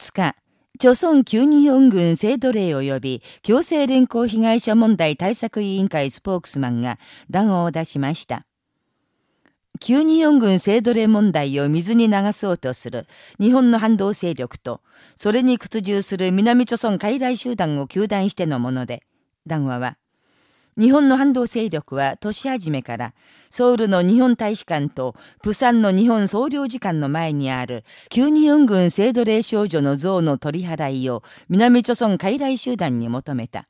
2日、朝鮮旧日本軍制度令及び強制連行被害者問題対策委員会スポークスマンが談話を出しました。旧日本軍制度令問題を水に流そうとする日本の反動勢力と、それに屈従する南朝鮮傀儡集団を糾弾してのもので、談話は、日本の反動勢力は年始めからソウルの日本大使館とプサンの日本総領事館の前にある旧日本軍制度令少女の像の取り払いを南朝鮮傀儡集団に求めた。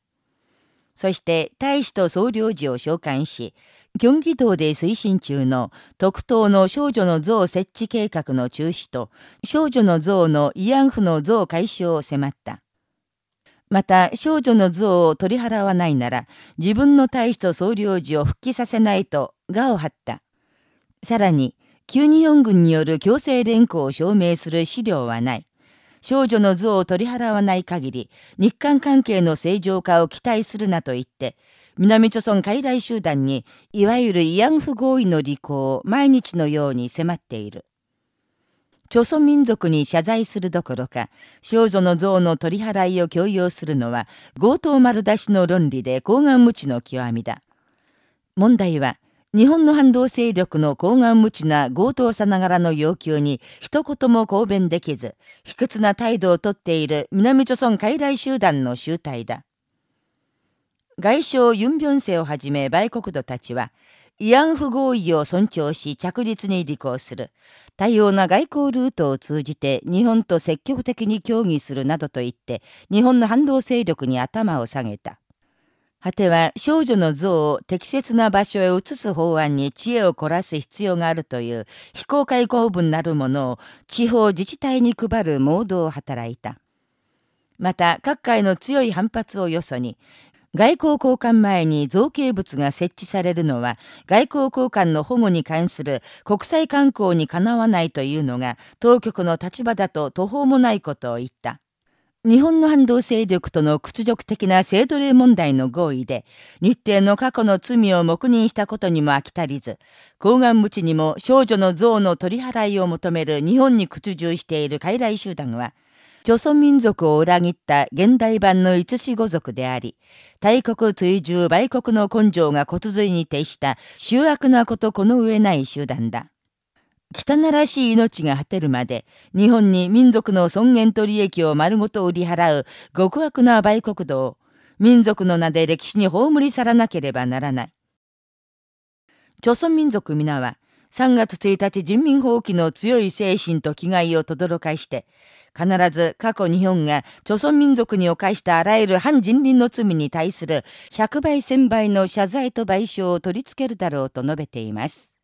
そして大使と総領事を召喚し、京畿道で推進中の特等の少女の像設置計画の中止と少女の像の慰安婦の像解消を迫った。また、少女の像を取り払わないなら、自分の大使と総領事を復帰させないと、我を張った。さらに、旧日本軍による強制連行を証明する資料はない。少女の像を取り払わない限り、日韓関係の正常化を期待するなと言って、南朝鮮傀儡集団に、いわゆる慰安婦合意の履行を毎日のように迫っている。朝鮮民族に謝罪するどころか、少女の像の取り払いを強要するのは、強盗丸出しの論理で高顔無知の極みだ。問題は、日本の反動勢力の高顔無知な強盗さながらの要求に一言も抗弁できず、卑屈な態度をとっている南朝鮮傀儡集団の集体だ。外相ユン・ビョンセをはじめ売国土たちは、慰安婦合意を尊重し着実に履行する。多様な外交ルートを通じて日本と積極的に協議するなどと言って、日本の反動勢力に頭を下げた。果ては少女の像を適切な場所へ移す法案に知恵を凝らす必要があるという非公開公文なるものを地方自治体に配るモードを働いた。また各界の強い反発をよそに外交交換前に造形物が設置されるのは外交交換の保護に関する国際観光にかなわないというのが当局の立場だと途方もないことを言った。日本の反動勢力との屈辱的な制度令問題の合意で、日程の過去の罪を黙認したことにも飽き足りず、高顔無知にも少女の像の取り払いを求める日本に屈従している傀儡集団は、朝鮮民族を裏切った現代版の五子語族であり、大国追従売国の根性が骨髄に徹した醜悪なことこの上ない集団だ。汚らしい命が果てるまで、日本に民族の尊厳と利益を丸ごと売り払う極悪な売国道を、民族の名で歴史に葬り去らなければならない。朝鮮民族皆は、3月1日人民放棄の強い精神と気概を轟かして、必ず過去日本が朝鮮民族に犯したあらゆる反人倫の罪に対する100倍1000倍の謝罪と賠償を取り付けるだろうと述べています。